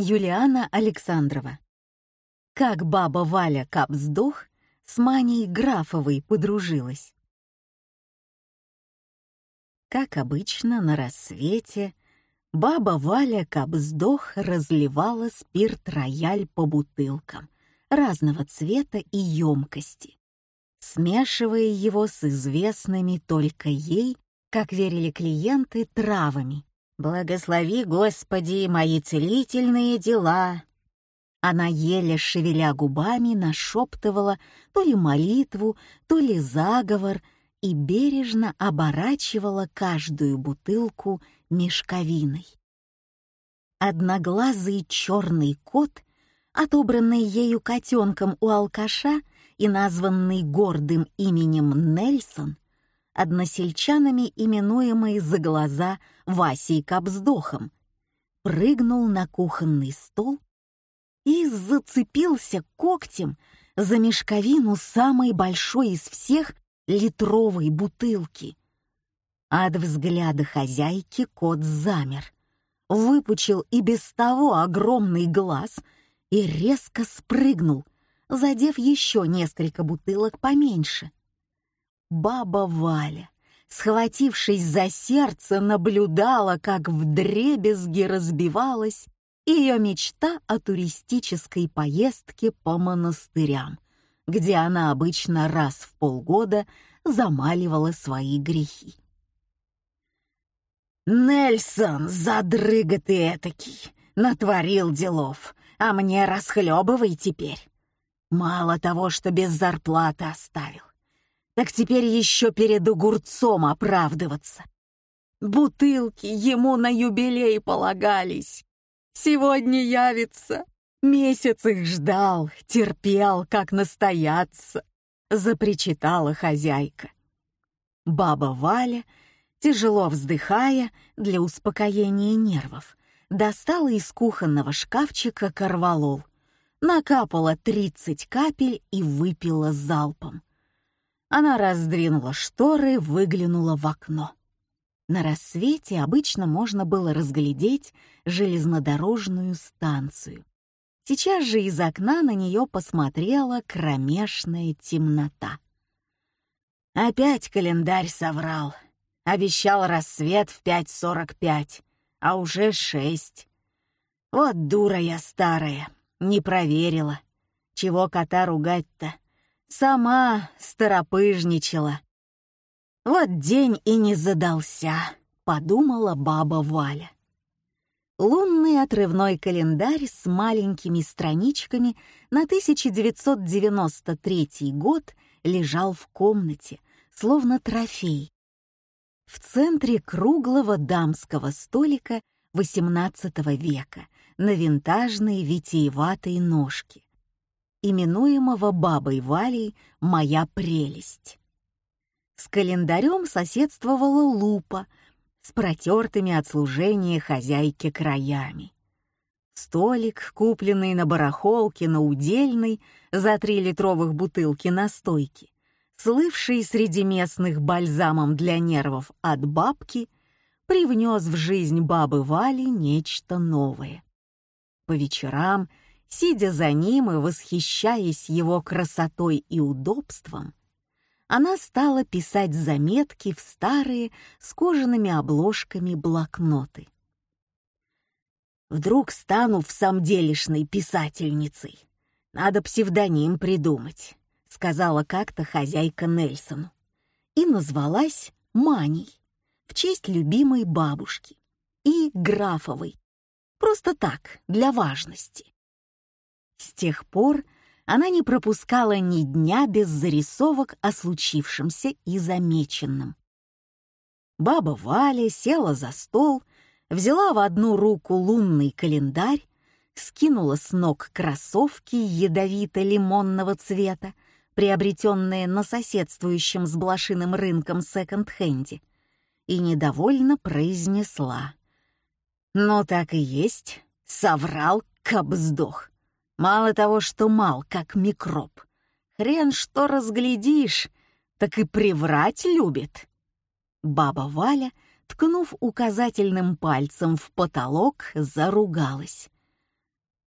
Юлиана Александрова. Как баба Валя Капсдох с Маней Графовой подружилась. Как обычно, на рассвете баба Валя Капсдох разливала спирт-рояль по бутылкам разного цвета и емкости, смешивая его с известными только ей, как верили клиенты, травами. «Благослови, Господи, мои целительные дела!» Она еле шевеля губами нашептывала то ли молитву, то ли заговор и бережно оборачивала каждую бутылку мешковиной. Одноглазый черный кот, отобранный ею котенком у алкаша и названный гордым именем Нельсон, односельчанами именуемый за глаза Васей Кобздохом, прыгнул на кухонный стол и зацепился когтем за мешковину самой большой из всех литровой бутылки. От взгляда хозяйки кот замер, выпучил и без того огромный глаз и резко спрыгнул, задев еще несколько бутылок поменьше. Баба Валя, схватившись за сердце, наблюдала, как вдребезги разбивалась ее мечта о туристической поездке по монастырям, где она обычно раз в полгода замаливала свои грехи. «Нельсон, задрыга ты этакий, натворил делов, а мне расхлебывай теперь. Мало того, что без зарплаты оставил, так теперь еще перед огурцом оправдываться. Бутылки ему на юбилей полагались. Сегодня явится. Месяц их ждал, терпел, как настояться, запричитала хозяйка. Баба Валя, тяжело вздыхая для успокоения нервов, достала из кухонного шкафчика корвалол, накапала тридцать капель и выпила залпом. Она раздвинула шторы, выглянула в окно. На рассвете обычно можно было разглядеть железнодорожную станцию. Сейчас же из окна на нее посмотрела кромешная темнота. Опять календарь соврал. Обещал рассвет в 5.45, а уже шесть. Вот дура я старая, не проверила. Чего кота ругать-то? Сама старопыжничала. Вот день и не задался, подумала баба Валя. Лунный отрывной календарь с маленькими страничками на 1993 год лежал в комнате, словно трофей. В центре круглого дамского столика XVIII века на винтажной витиеватой ножке именуемого бабой Валей «Моя прелесть». С календарем соседствовала лупа с протертыми от служения хозяйки краями. Столик, купленный на барахолке на удельной за три литровых бутылки настойки, слывший среди местных бальзамом для нервов от бабки, привнес в жизнь бабы Вали нечто новое. По вечерам — Сидя за ним и восхищаясь его красотой и удобством, она стала писать заметки в старые с кожаными обложками блокноты. «Вдруг стану в самделишной писательницей. Надо псевдоним придумать», — сказала как-то хозяйка Нельсону. И назвалась Маней в честь любимой бабушки и Графовой. Просто так, для важности. С тех пор она не пропускала ни дня без зарисовок о случившемся и замеченном. Баба Валя села за стол, взяла в одну руку лунный календарь, скинула с ног кроссовки ядовито-лимонного цвета, приобретенные на соседствующем с блошиным рынком секонд-хенде, и недовольно произнесла. «Ну так и есть, соврал кобздох. Мало того, что мал, как микроб. Хрен что разглядишь, так и приврать любит. Баба Валя, ткнув указательным пальцем в потолок, заругалась.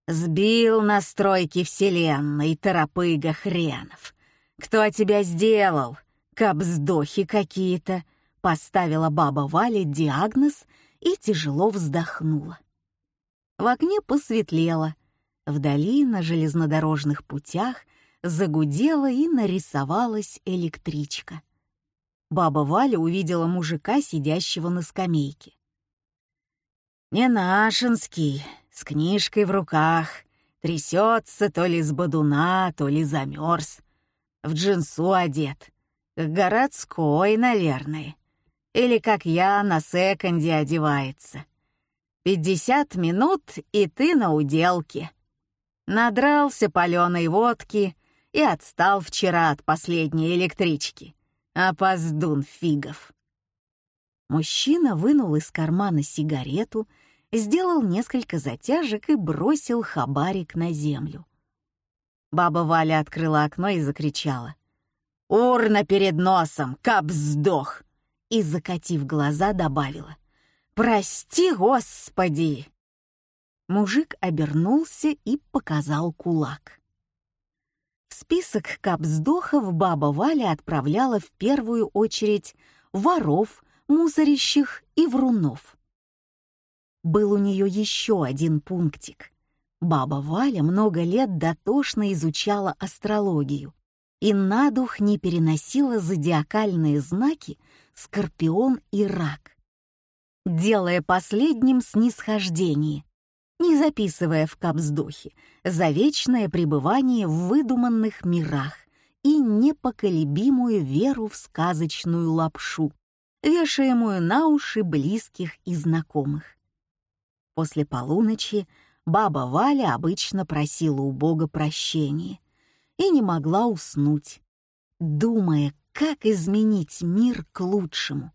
Сбил настройки вселенной, торопыга хренов. Кто тебя сделал? Кобздохи какие-то. Поставила баба Валя диагноз и тяжело вздохнула. В окне посветлело. Вдали на железнодорожных путях загудела и нарисовалась электричка. Баба Валя увидела мужика, сидящего на скамейке. «Не нашинский, с книжкой в руках, трясется то ли с бодуна, то ли замерз. В джинсу одет. Городской, наверное. Или как я на секонде одевается. Пятьдесят минут, и ты на уделке. Надрался паленой водки и отстал вчера от последней электрички. Опоздун фигов. Мужчина вынул из кармана сигарету, сделал несколько затяжек и бросил хабарик на землю. Баба Валя открыла окно и закричала. «Урна перед носом! Кап сдох!» И, закатив глаза, добавила. «Прости, Господи!» Мужик обернулся и показал кулак. В список капсдохов баба Валя отправляла в первую очередь воров, мусорящих и врунов. Был у нее еще один пунктик. Баба Валя много лет дотошно изучала астрологию и на дух не переносила зодиакальные знаки Скорпион и Рак, делая последним снисхождение, не записывая в капсдохе за вечное пребывание в выдуманных мирах и непоколебимую веру в сказочную лапшу, вешаемую на уши близких и знакомых. После полуночи баба Валя обычно просила у Бога прощения и не могла уснуть, думая, как изменить мир к лучшему.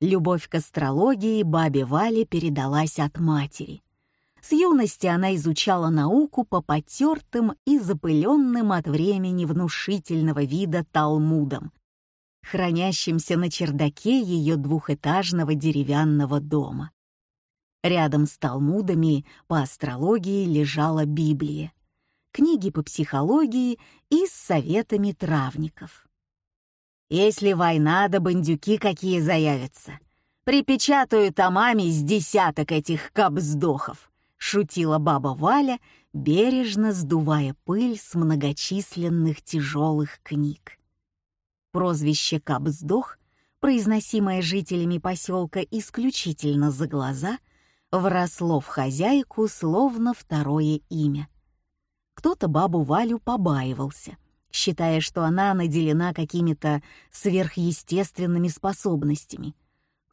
Любовь к астрологии бабе Вале передалась от матери. С юности она изучала науку по потертым и запыленным от времени внушительного вида талмудам, хранящимся на чердаке ее двухэтажного деревянного дома. Рядом с талмудами по астрологии лежала Библия, книги по психологии и с советами травников. Если война да бандюки какие заявятся, припечатаю томами с десяток этих капсдохов, шутила баба Валя, бережно сдувая пыль с многочисленных тяжелых книг. Прозвище «Капсдох», произносимое жителями поселка исключительно за глаза, вросло в хозяйку словно второе имя. Кто-то бабу Валю побаивался, считая, что она наделена какими-то сверхъестественными способностями.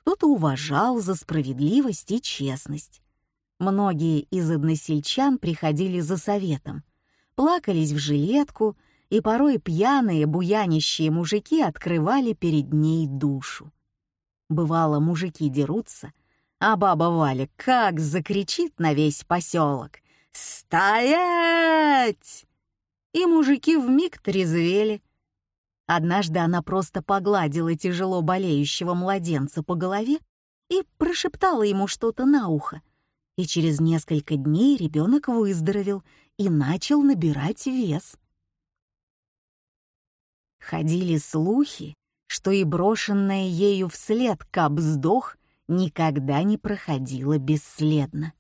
Кто-то уважал за справедливость и честность. Многие из односельчан приходили за советом, плакались в жилетку, и порой пьяные, буянищие мужики открывали перед ней душу. Бывало, мужики дерутся — а баба Валя как закричит на весь поселок «Стоять!» И мужики вмиг трезвели. Однажды она просто погладила тяжело болеющего младенца по голове и прошептала ему что-то на ухо. И через несколько дней ребенок выздоровел и начал набирать вес. Ходили слухи, что и брошенная ею вслед капсдох никогда не проходила бесследно.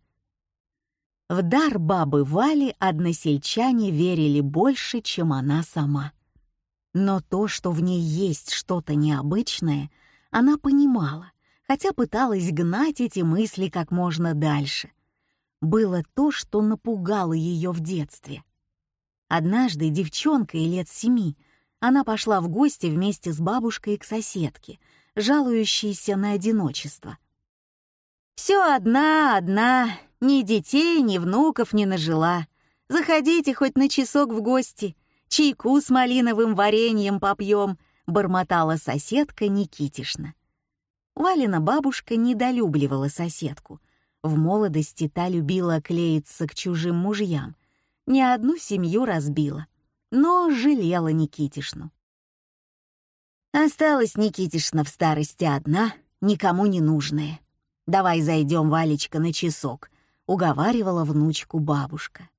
В дар бабы Вали односельчане верили больше, чем она сама. Но то, что в ней есть что-то необычное, она понимала, хотя пыталась гнать эти мысли как можно дальше. Было то, что напугало ее в детстве. Однажды девчонкой лет семи она пошла в гости вместе с бабушкой к соседке, жалующейся на одиночество. «Все одна, одна, ни детей, ни внуков не нажила. Заходите хоть на часок в гости, чайку с малиновым вареньем попьем», — бормотала соседка Никитишна. Валина бабушка недолюбливала соседку. В молодости та любила клеиться к чужим мужьям. Ни одну семью разбила, но жалела Никитишну. Осталась Никитишна в старости одна, никому не нужная. Давай зайдем, Валечка, на часок. — уговаривала внучку бабушка.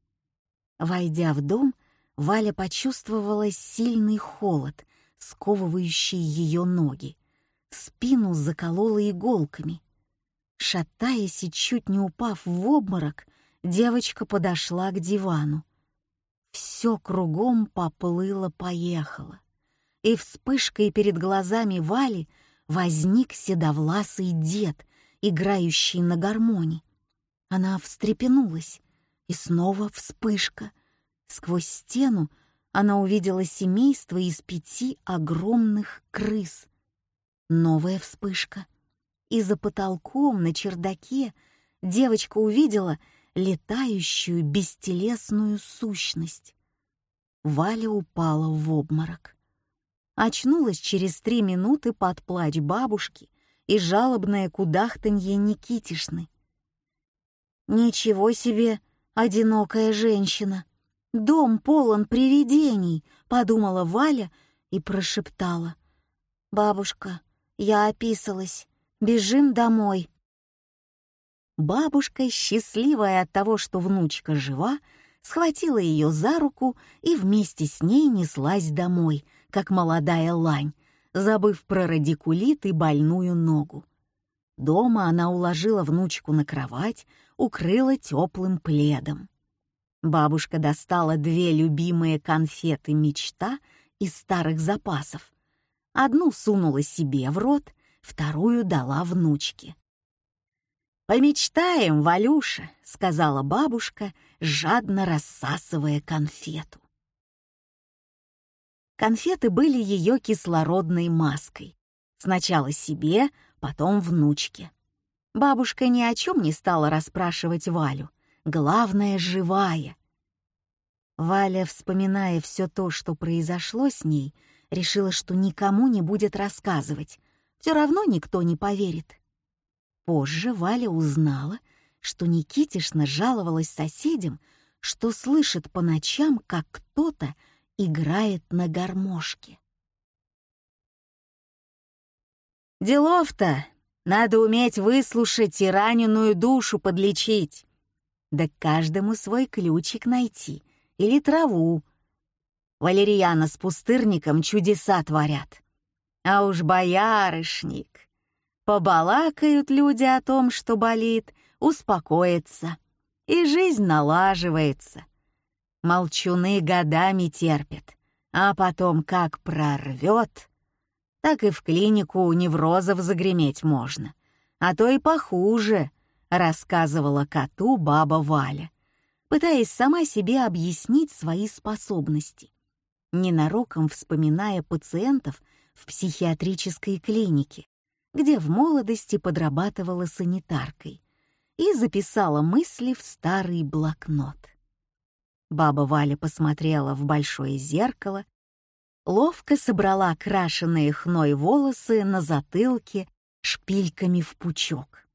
Войдя в дом, Валя почувствовала сильный холод, сковывающий ее ноги. Спину заколола иголками. Шатаясь и чуть не упав в обморок, девочка подошла к дивану. Все кругом поплыло-поехало. И вспышкой перед глазами Вали возник седовласый дед, играющий на гармоне. Она встрепенулась, и снова вспышка. Сквозь стену она увидела семейство из пяти огромных крыс. Новая вспышка. И за потолком на чердаке девочка увидела летающую бестелесную сущность. Валя упала в обморок. Очнулась через три минуты под плач бабушки и жалобное кудахтанье Никитишны. «Ничего себе, одинокая женщина! Дом полон привидений!» — подумала Валя и прошептала. «Бабушка, я описалась. Бежим домой». Бабушка, счастливая от того, что внучка жива, схватила ее за руку и вместе с ней неслась домой, как молодая лань, забыв про радикулит и больную ногу. Дома она уложила внучку на кровать, укрыла теплым пледом. Бабушка достала две любимые конфеты «Мечта» из старых запасов. Одну сунула себе в рот, вторую дала внучке. «Помечтаем, Валюша», — сказала бабушка, жадно рассасывая конфету. Конфеты были ее кислородной маской. Сначала себе, потом внучке. Бабушка ни о чем не стала расспрашивать Валю. Главное — живая. Валя, вспоминая все то, что произошло с ней, решила, что никому не будет рассказывать. Все равно никто не поверит. Позже Валя узнала, что Никитишна жаловалась соседям, что слышит по ночам, как кто-то играет на гармошке. Делов-то надо уметь выслушать и раненую душу подлечить. Да каждому свой ключик найти или траву. Валерьяна с пустырником чудеса творят. А уж боярышник. Побалакают люди о том, что болит, успокоится, и жизнь налаживается. Молчуны годами терпят, а потом как прорвет — так и в клинику у неврозов загреметь можно. А то и похуже, рассказывала коту баба Валя, пытаясь сама себе объяснить свои способности, ненароком вспоминая пациентов в психиатрической клинике, где в молодости подрабатывала санитаркой, и записала мысли в старый блокнот. Баба Валя посмотрела в большое зеркало ловко собрала крашеные хной волосы на затылке шпильками в пучок.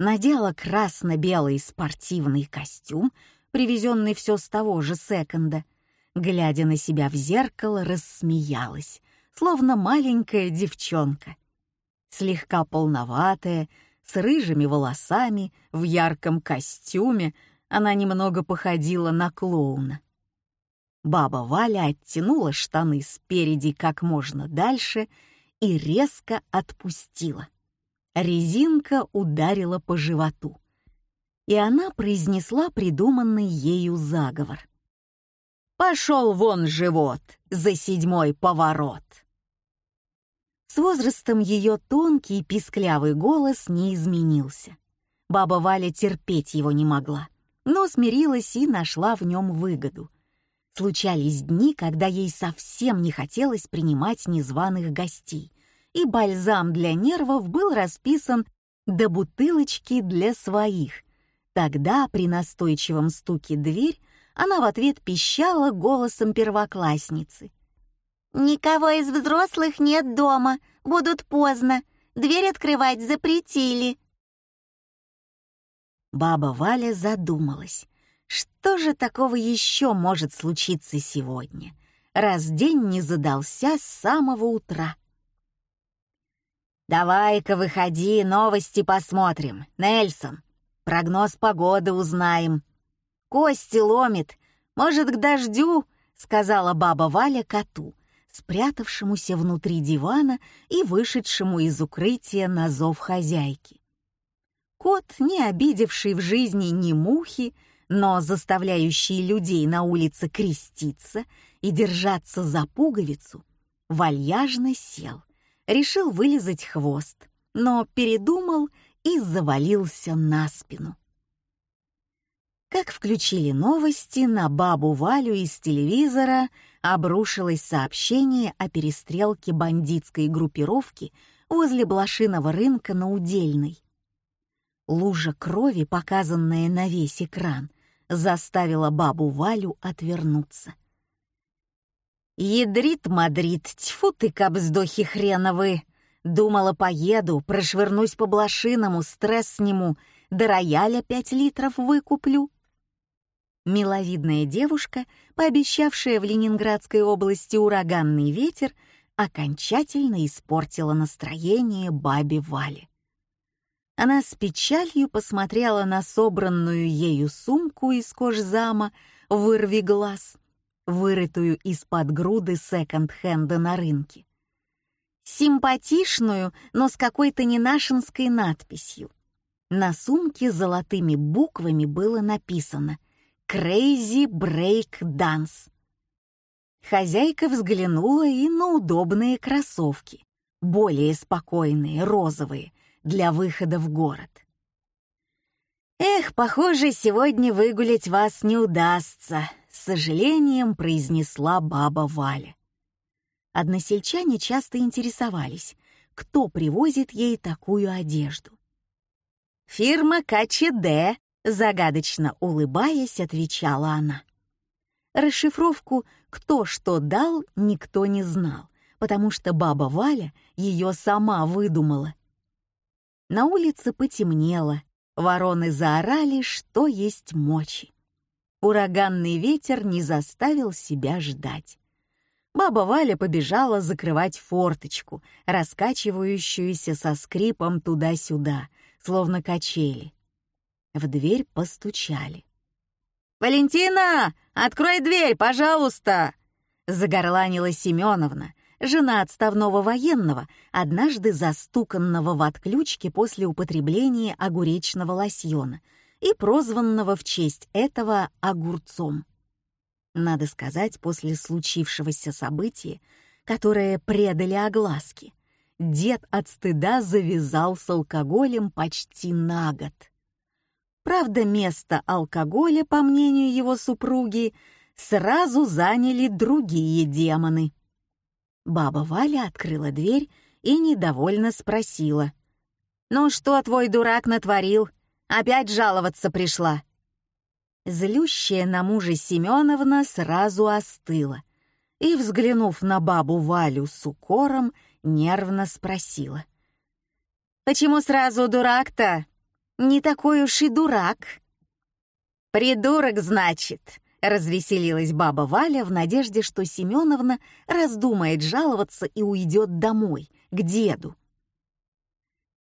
Надела красно-белый спортивный костюм, привезенный все с того же секонда. Глядя на себя в зеркало, рассмеялась, словно маленькая девчонка. Слегка полноватая, с рыжими волосами, в ярком костюме, она немного походила на клоуна. Баба Валя оттянула штаны спереди как можно дальше и резко отпустила. Резинка ударила по животу. И она произнесла придуманный ею заговор. «Пошел вон живот за седьмой поворот!» С возрастом ее тонкий писклявый голос не изменился. Баба Валя терпеть его не могла, но смирилась и нашла в нем выгоду. Случались дни, когда ей совсем не хотелось принимать незваных гостей, и бальзам для нервов был расписан до бутылочки для своих. Тогда при настойчивом стуке дверь она в ответ пищала голосом первоклассницы. «Никого из взрослых нет дома, будут поздно, дверь открывать запретили». Баба Валя задумалась. Что же такого еще может случиться сегодня, раз день не задался с самого утра? «Давай-ка выходи, новости посмотрим, Нельсон!» Прогноз погоды узнаем. Кости ломит. Может, к дождю?» — сказала баба Валя коту, спрятавшемуся внутри дивана и вышедшему из укрытия на зов хозяйки. Кот, не обидевший в жизни ни мухи, но заставляющий людей на улице креститься и держаться за пуговицу, вальяжно сел, решил вылизать хвост, но передумал и завалился на спину. Как включили новости, на бабу Валю из телевизора обрушилось сообщение о перестрелке бандитской группировки возле блошиного рынка на Удельной. Лужа крови, показанная на весь экран, заставила бабу Валю отвернуться. «Ядрит Мадрид, тьфу ты, кобздохи хреновы!» Думала, поеду, прошвырнусь по блошиному, стресс сниму, до рояля пять литров выкуплю. Миловидная девушка, пообещавшая в Ленинградской области ураганный ветер, окончательно испортила настроение бабе Вале. Она с печалью посмотрела на собранную ею сумку из кожзама «Вырви глаз», вырытую из-под груды секонд-хенда на рынке. Симпатичную, но с какой-то ненашинской надписью. На сумке золотыми буквами было написано «Crazy Break Dance». Хозяйка взглянула и на удобные кроссовки, более спокойные, розовые — для выхода в город. «Эх, похоже, сегодня выгулять вас не удастся», — с сожалением произнесла баба Валя. Односельчане часто интересовались, кто привозит ей такую одежду. «Фирма КЧД», — загадочно улыбаясь, отвечала она. Расшифровку «кто что дал» никто не знал, потому что баба Валя ее сама выдумала — на улице потемнело, вороны заорали, что есть мочи. Ураганный ветер не заставил себя ждать. Баба Валя побежала закрывать форточку, раскачивающуюся со скрипом туда-сюда, словно качели. В дверь постучали. «Валентина, открой дверь, пожалуйста!» — загорланила Семеновна, жена отставного военного, однажды застуканного в отключке после употребления огуречного лосьона и прозванного в честь этого огурцом. Надо сказать, после случившегося события, которое предали огласке, дед от стыда завязал с алкоголем почти на год. Правда, место алкоголя, по мнению его супруги, сразу заняли другие демоны — Баба Валя открыла дверь и недовольно спросила. «Ну что твой дурак натворил? Опять жаловаться пришла?» Злющая на мужа Семеновна сразу остыла и, взглянув на бабу Валю с укором, нервно спросила. «Почему сразу дурак-то? Не такой уж и дурак». «Придурок, значит», Развеселилась баба Валя в надежде, что Семеновна раздумает жаловаться и уйдет домой, к деду.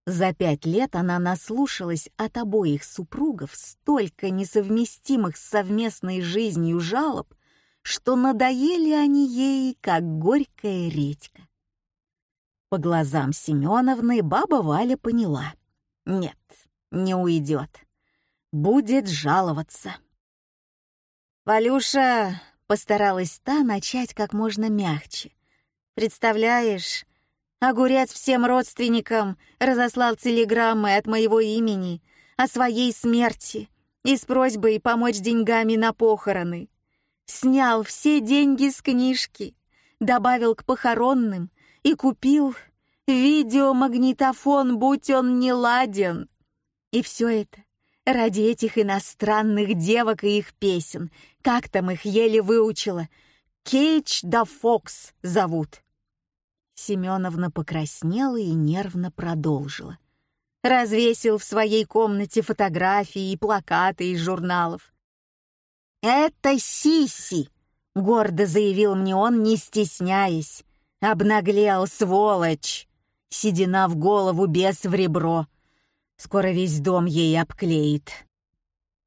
За пять лет она наслушалась от обоих супругов столько несовместимых с совместной жизнью жалоб, что надоели они ей, как горькая редька. По глазам Семеновны баба Валя поняла. Нет, не уйдет. Будет жаловаться. «Валюша!» — постаралась та начать как можно мягче. «Представляешь, огурец всем родственникам разослал телеграммы от моего имени о своей смерти и с просьбой помочь деньгами на похороны. Снял все деньги с книжки, добавил к похоронным и купил видеомагнитофон, будь он не ладен. И все это Ради этих иностранных девок и их песен. Как там их еле выучила? Кейдж да Фокс зовут. Семеновна покраснела и нервно продолжила. Развесил в своей комнате фотографии и плакаты из журналов. «Это Сиси!» — гордо заявил мне он, не стесняясь. «Обнаглел, сволочь!» Седина в голову, без в ребро. Скоро весь дом ей обклеит».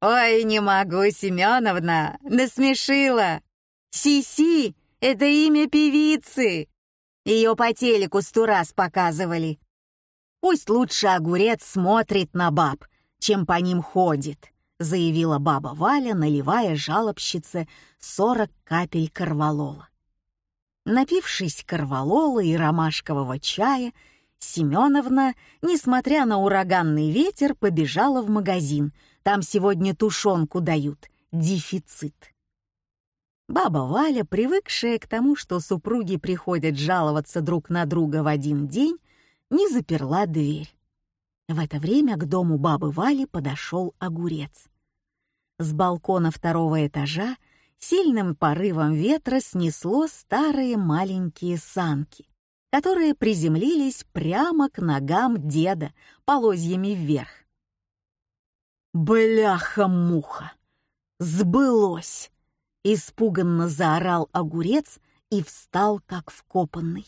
«Ой, не могу, Семеновна, насмешила! Сиси — это имя певицы!» Ее по телеку сто раз показывали. «Пусть лучше огурец смотрит на баб, чем по ним ходит», заявила баба Валя, наливая жалобщице сорок капель корвалола. Напившись корвалола и ромашкового чая, Семеновна, несмотря на ураганный ветер, побежала в магазин. Там сегодня тушенку дают. Дефицит. Баба Валя, привыкшая к тому, что супруги приходят жаловаться друг на друга в один день, не заперла дверь. В это время к дому бабы Вали подошел огурец. С балкона второго этажа сильным порывом ветра снесло старые маленькие санки, которые приземлились прямо к ногам деда полозьями вверх. «Бляха-муха! Сбылось!» — испуганно заорал огурец и встал как вкопанный.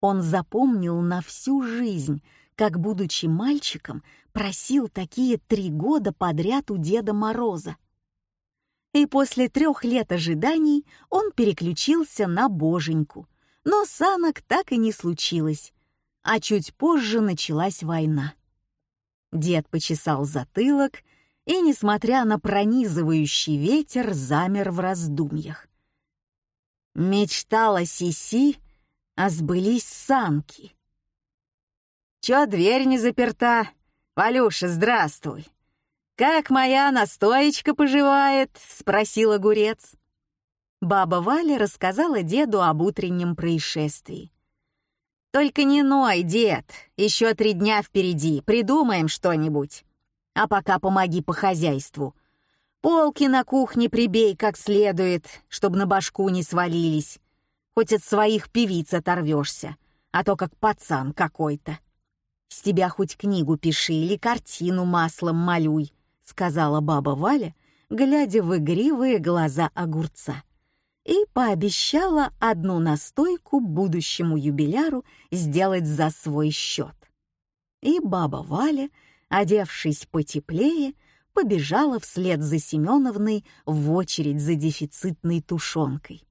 Он запомнил на всю жизнь, как, будучи мальчиком, просил такие три года подряд у Деда Мороза. И после трех лет ожиданий он переключился на Боженьку, но санок так и не случилось, а чуть позже началась война. Дед почесал затылок и, несмотря на пронизывающий ветер, замер в раздумьях. Мечтала Сиси, а сбылись санки. «Чё дверь не заперта? Валюша, здравствуй! Как моя настоечка поживает?» — спросил огурец. Баба Валя рассказала деду об утреннем происшествии. «Только не ной, дед, еще три дня впереди, придумаем что-нибудь. А пока помоги по хозяйству. Полки на кухне прибей как следует, чтобы на башку не свалились. Хоть от своих певиц оторвешься, а то как пацан какой-то. С тебя хоть книгу пиши или картину маслом малюй», — сказала баба Валя, глядя в игривые глаза огурца и пообещала одну настойку будущему юбиляру сделать за свой счет. И баба Валя, одевшись потеплее, побежала вслед за Семеновной в очередь за дефицитной тушенкой.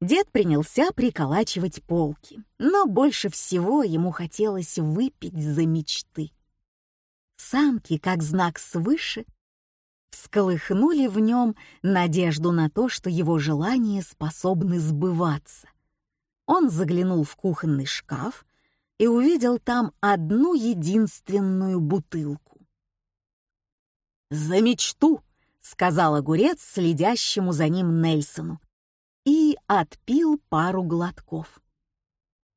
Дед принялся приколачивать полки, но больше всего ему хотелось выпить за мечты. Самки, как знак свыше, всколыхнули в нем надежду на то, что его желания способны сбываться. Он заглянул в кухонный шкаф и увидел там одну единственную бутылку. «За мечту!» — сказал огурец следящему за ним Нельсону и отпил пару глотков.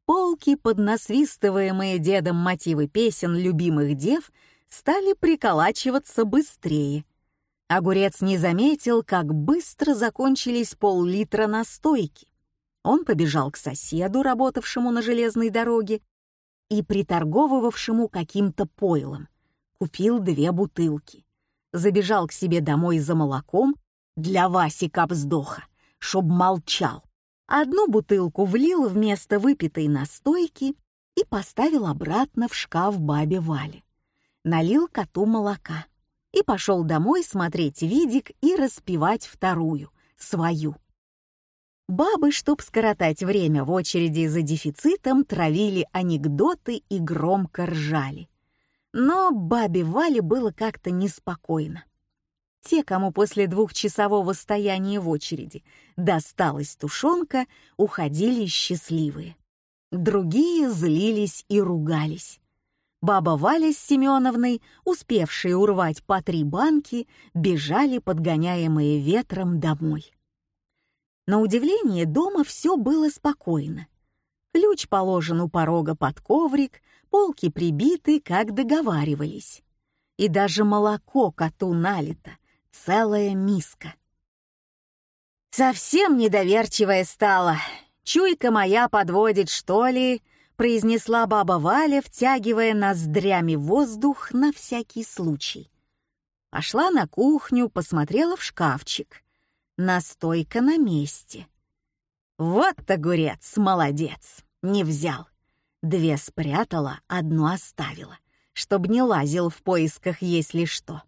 Полки, под насвистываемые дедом мотивы песен любимых дев, стали приколачиваться быстрее — Огурец не заметил, как быстро закончились пол-литра настойки. Он побежал к соседу, работавшему на железной дороге, и приторговывавшему каким-то пойлом. Купил две бутылки. Забежал к себе домой за молоком для Васи Капсдоха, чтоб молчал. Одну бутылку влил вместо выпитой настойки и поставил обратно в шкаф бабе Вале. Налил коту молока и пошел домой смотреть видик и распевать вторую, свою. Бабы, чтоб скоротать время в очереди за дефицитом, травили анекдоты и громко ржали. Но бабе Вале было как-то неспокойно. Те, кому после двухчасового стояния в очереди досталась тушенка, уходили счастливые. Другие злились и ругались. Баба Валя с Семеновной, успевшие урвать по три банки, бежали, подгоняемые ветром, домой. На удивление, дома все было спокойно. Ключ положен у порога под коврик, полки прибиты, как договаривались. И даже молоко коту налито, целая миска. Совсем недоверчивая стала. Чуйка моя подводит, что ли, произнесла баба Валя, втягивая ноздрями воздух на всякий случай. Пошла на кухню, посмотрела в шкафчик. Настойка на месте. Вот огурец, молодец, не взял. Две спрятала, одну оставила. чтобы не лазил в поисках, если что.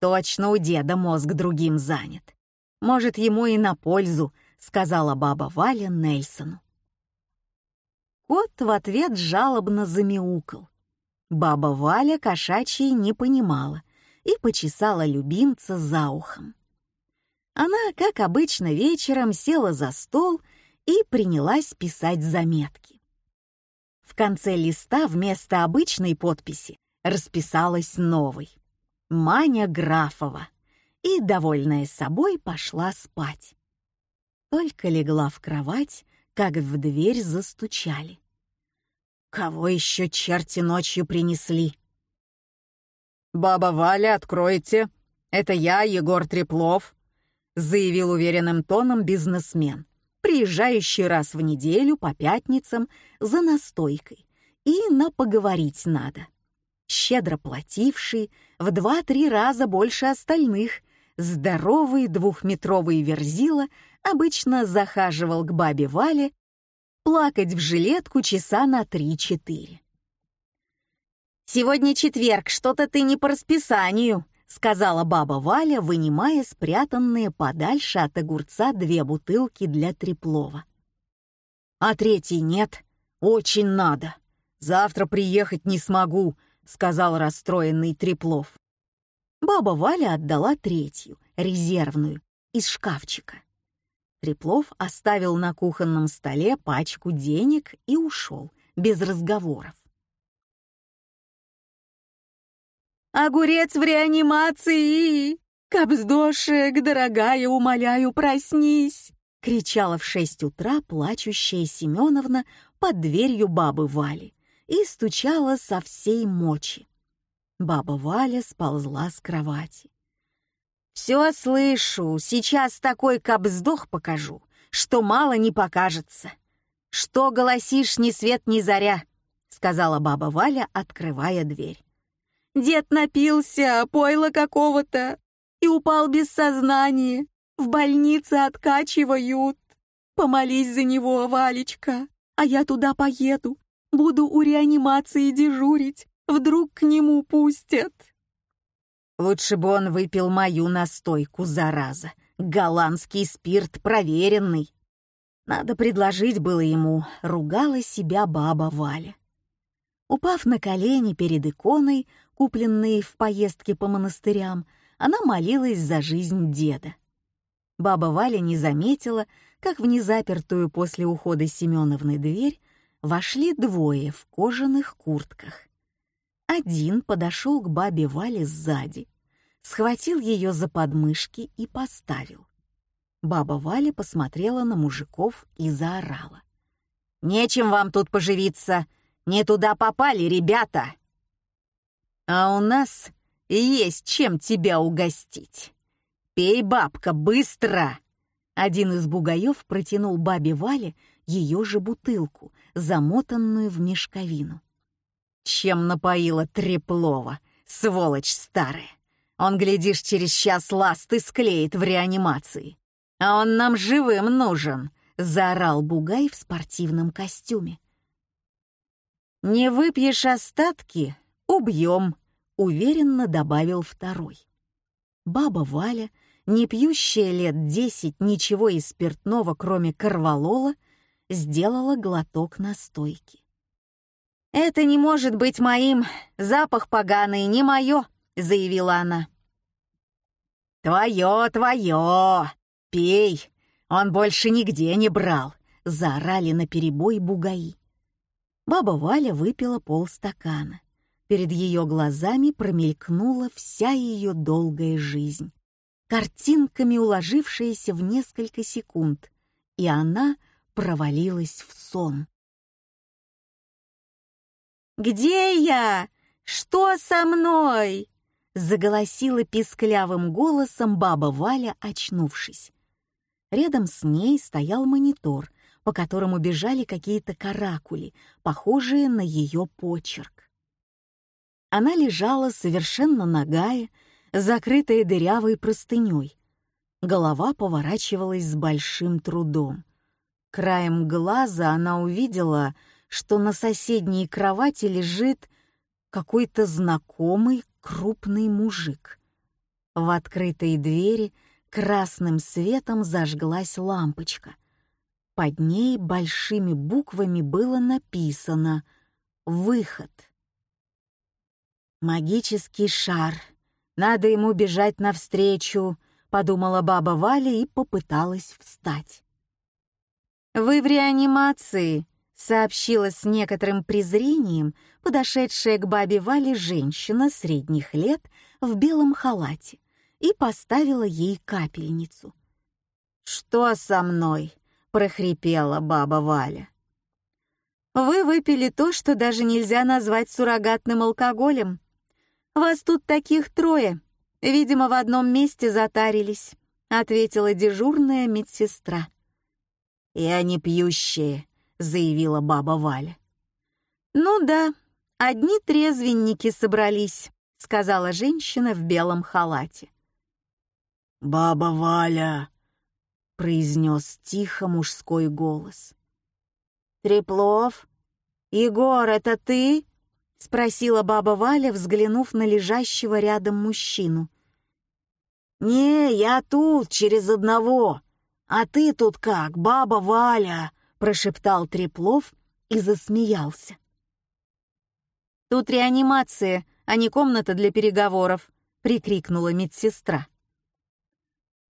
Точно у деда мозг другим занят. Может, ему и на пользу, сказала баба Валя Нельсону. Кот в ответ жалобно замяукал. Баба Валя кошачьей не понимала и почесала любимца за ухом. Она, как обычно, вечером села за стол и принялась писать заметки. В конце листа вместо обычной подписи расписалась новой — Маня Графова, и, довольная собой, пошла спать. Только легла в кровать, как в дверь застучали. Кого еще черти ночью принесли? «Баба Валя, откройте! Это я, Егор Треплов», — заявил уверенным тоном бизнесмен, приезжающий раз в неделю по пятницам за настойкой, и на поговорить надо. Щедро плативший в два-три раза больше остальных, здоровый двухметровый верзила обычно захаживал к бабе Вале плакать в жилетку часа на три-четыре. «Сегодня четверг, что-то ты не по расписанию», — сказала баба Валя, вынимая спрятанные подальше от огурца две бутылки для Треплова. «А третьей нет. Очень надо. Завтра приехать не смогу», — сказал расстроенный Треплов. Баба Валя отдала третью, резервную, из шкафчика. Треплов оставил на кухонном столе пачку денег и ушел, без разговоров. «Огурец в реанимации! Кобздошек, дорогая, умоляю, проснись!» — кричала в шесть утра плачущая Семеновна под дверью бабы Вали и стучала со всей мочи. Баба Валя сползла с кровати. «Все слышу, сейчас такой кобздох покажу, что мало не покажется. Что голосишь ни свет ни заря?» — сказала баба Валя, открывая дверь. «Дед напился, пойла какого-то, и упал без сознания. В больнице откачивают. Помолись за него, Валечка, а я туда поеду, буду у реанимации дежурить, вдруг к нему пустят». Лучше бы он выпил мою настойку, зараза. Голландский спирт проверенный. Надо предложить было ему, ругала себя баба Валя. Упав на колени перед иконой, купленной в поездке по монастырям, она молилась за жизнь деда. Баба Валя не заметила, как в незапертую после ухода Семеновны дверь вошли двое в кожаных куртках. Один подошел к бабе Вале сзади, схватил ее за подмышки и поставил. Баба Валя посмотрела на мужиков и заорала. «Нечем вам тут поживиться! Не туда попали, ребята!» «А у нас есть чем тебя угостить! Пей, бабка, быстро!» Один из бугаев протянул бабе Вале ее же бутылку, замотанную в мешковину чем напоила Треплова, сволочь старая. Он, глядишь, через час ласты склеит в реанимации. А он нам живым нужен, заорал Бугай в спортивном костюме. Не выпьешь остатки — убьем, уверенно добавил второй. Баба Валя, не пьющая лет десять ничего из спиртного, кроме корвалола, сделала глоток настойки. «Это не может быть моим, запах поганый, не мое», — заявила она. «Твое, твое! Пей! Он больше нигде не брал!» — заорали наперебой бугаи. Баба Валя выпила полстакана. Перед ее глазами промелькнула вся ее долгая жизнь, картинками уложившаяся в несколько секунд, и она провалилась в сон. «Где я? Что со мной?» Заголосила писклявым голосом баба Валя, очнувшись. Рядом с ней стоял монитор, по которому бежали какие-то каракули, похожие на ее почерк. Она лежала совершенно нагая, закрытая дырявой простыней. Голова поворачивалась с большим трудом. Краем глаза она увидела, что на соседней кровати лежит какой-то знакомый крупный мужик. В открытой двери красным светом зажглась лампочка. Под ней большими буквами было написано «Выход». «Магический шар. Надо ему бежать навстречу», — подумала баба Валя и попыталась встать. «Вы в реанимации», — сообщила с некоторым презрением подошедшая к бабе Вале женщина средних лет в белом халате и поставила ей капельницу. «Что со мной?» — прохрипела баба Валя. «Вы выпили то, что даже нельзя назвать суррогатным алкоголем. Вас тут таких трое, видимо, в одном месте затарились», — ответила дежурная медсестра. «Я не пьющая», — заявила баба Валя. «Ну да, одни трезвенники собрались», — сказала женщина в белом халате. «Баба Валя!» — произнес тихо мужской голос. «Треплов? Егор, это ты?» — спросила баба Валя, взглянув на лежащего рядом мужчину. «Не, я тут, через одного. А ты тут как, баба Валя?» — прошептал Треплов и засмеялся. «Тут реанимация, а не комната для переговоров», — прикрикнула медсестра.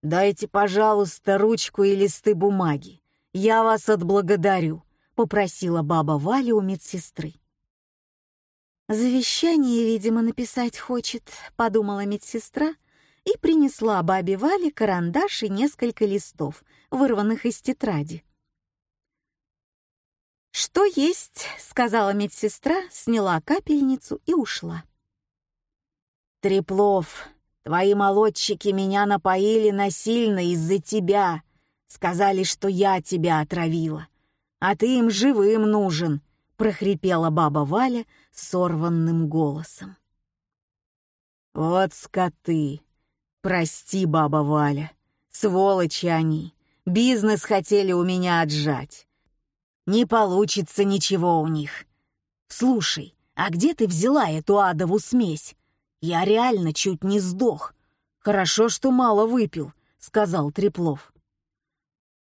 «Дайте, пожалуйста, ручку и листы бумаги. Я вас отблагодарю», — попросила баба Валя у медсестры. «Завещание, видимо, написать хочет», — подумала медсестра и принесла бабе Вале карандаш и несколько листов, вырванных из тетради. «Что есть?» — сказала медсестра, сняла капельницу и ушла. «Треплов, твои молодчики меня напоили насильно из-за тебя. Сказали, что я тебя отравила. А ты им живым нужен», — прохрипела баба Валя сорванным голосом. «Вот скоты! Прости, баба Валя, сволочи они, бизнес хотели у меня отжать. Не получится ничего у них. Слушай, а где ты взяла эту адову смесь? Я реально чуть не сдох. Хорошо, что мало выпил, сказал Треплов.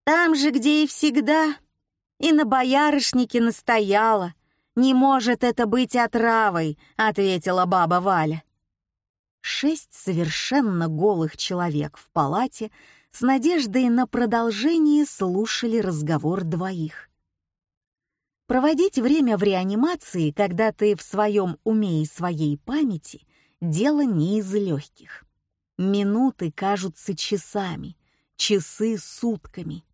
Там же, где и всегда. И на боярышнике настояла. Не может это быть отравой, ответила баба Валя. Шесть совершенно голых человек в палате с надеждой на продолжение слушали разговор двоих. Проводить время в реанимации, когда ты в своем уме и своей памяти, дело не из легких. Минуты кажутся часами, часы — сутками.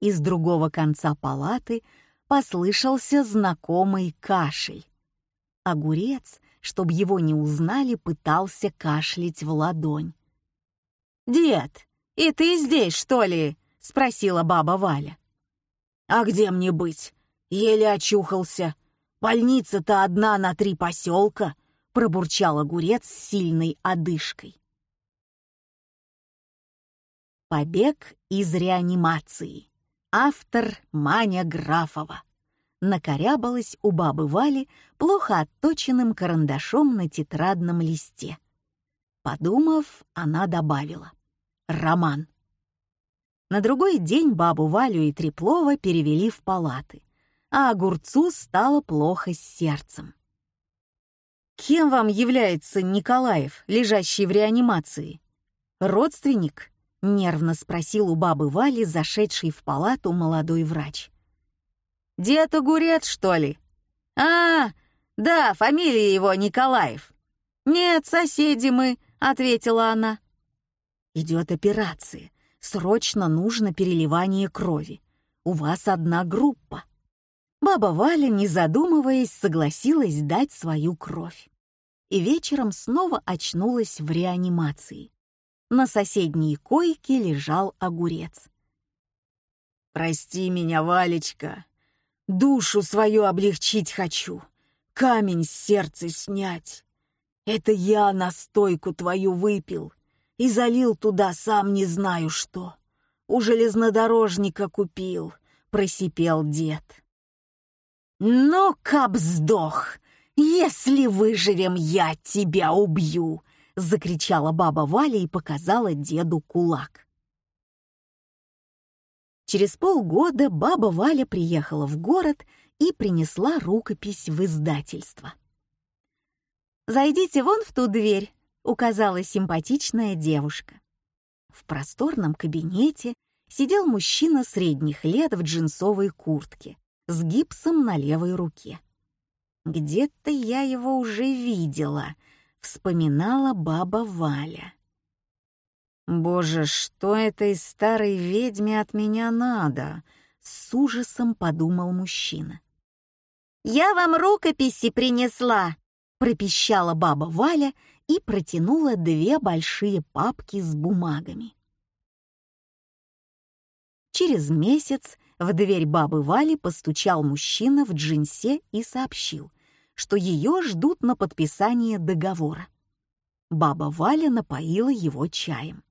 Из другого конца палаты послышался знакомый кашель. Огурец, чтобы его не узнали, пытался кашлять в ладонь. «Дед, и ты здесь, что ли?» — спросила баба Валя. «А где мне быть? Еле очухался. Больница-то одна на три поселка, пробурчал огурец с сильной одышкой. Побег из реанимации. Автор Маня Графова. Накорябалась у бабы Вали плохо отточенным карандашом на тетрадном листе. Подумав, она добавила. Роман. На другой день бабу Валю и Треплова перевели в палаты а огурцу стало плохо с сердцем. «Кем вам является Николаев, лежащий в реанимации? Родственник?» — нервно спросил у бабы Вали, зашедший в палату молодой врач. «Дед Огурец, что ли?» «А, да, фамилия его Николаев». «Нет, соседи мы», — ответила она. «Идет операция. Срочно нужно переливание крови. У вас одна группа». Баба Валя, не задумываясь, согласилась дать свою кровь. И вечером снова очнулась в реанимации. На соседней койке лежал огурец. «Прости меня, Валечка. Душу свою облегчить хочу. Камень с сердца снять. Это я настойку твою выпил и залил туда сам не знаю что. У железнодорожника купил», — просипел дед. «Ну, каб сдох!» «Если выживем, я тебя убью!» — закричала баба Валя и показала деду кулак. Через полгода баба Валя приехала в город и принесла рукопись в издательство. «Зайдите вон в ту дверь», — указала симпатичная девушка. В просторном кабинете сидел мужчина средних лет в джинсовой куртке с гипсом на левой руке. «Где-то я его уже видела», — вспоминала баба Валя. «Боже, что этой старой ведьме от меня надо?» — с ужасом подумал мужчина. «Я вам рукописи принесла!» — пропищала баба Валя и протянула две большие папки с бумагами. Через месяц в дверь бабы Вали постучал мужчина в джинсе и сообщил, что ее ждут на подписание договора. Баба Валя напоила его чаем.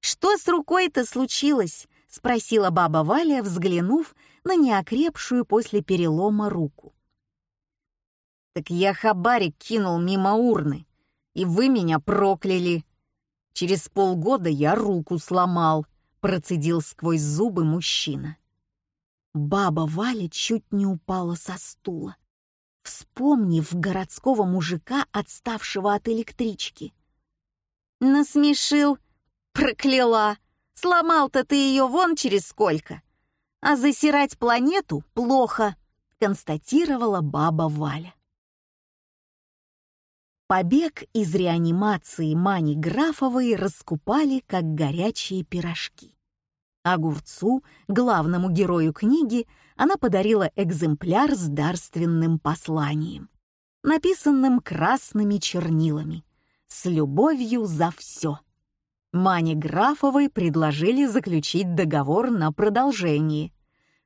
«Что с рукой-то случилось?» — спросила баба Валя, взглянув на неокрепшую после перелома руку. «Так я хабарик кинул мимо урны, и вы меня прокляли. Через полгода я руку сломал», процедил сквозь зубы мужчина. Баба Валя чуть не упала со стула, вспомнив городского мужика, отставшего от электрички. «Насмешил, прокляла. Сломал-то ты ее вон через сколько. А засирать планету плохо», — констатировала баба Валя. Побег из реанимации Мани Графовой раскупали, как горячие пирожки. Огурцу, главному герою книги, она подарила экземпляр с дарственным посланием, написанным красными чернилами, с любовью за все. Мане Графовой предложили заключить договор на продолжение,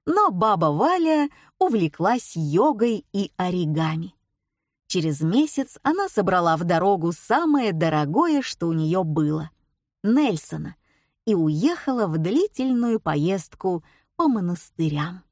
но баба Валя увлеклась йогой и оригами. Через месяц она собрала в дорогу самое дорогое, что у нее было — Нельсона, и уехала в длительную поездку по монастырям.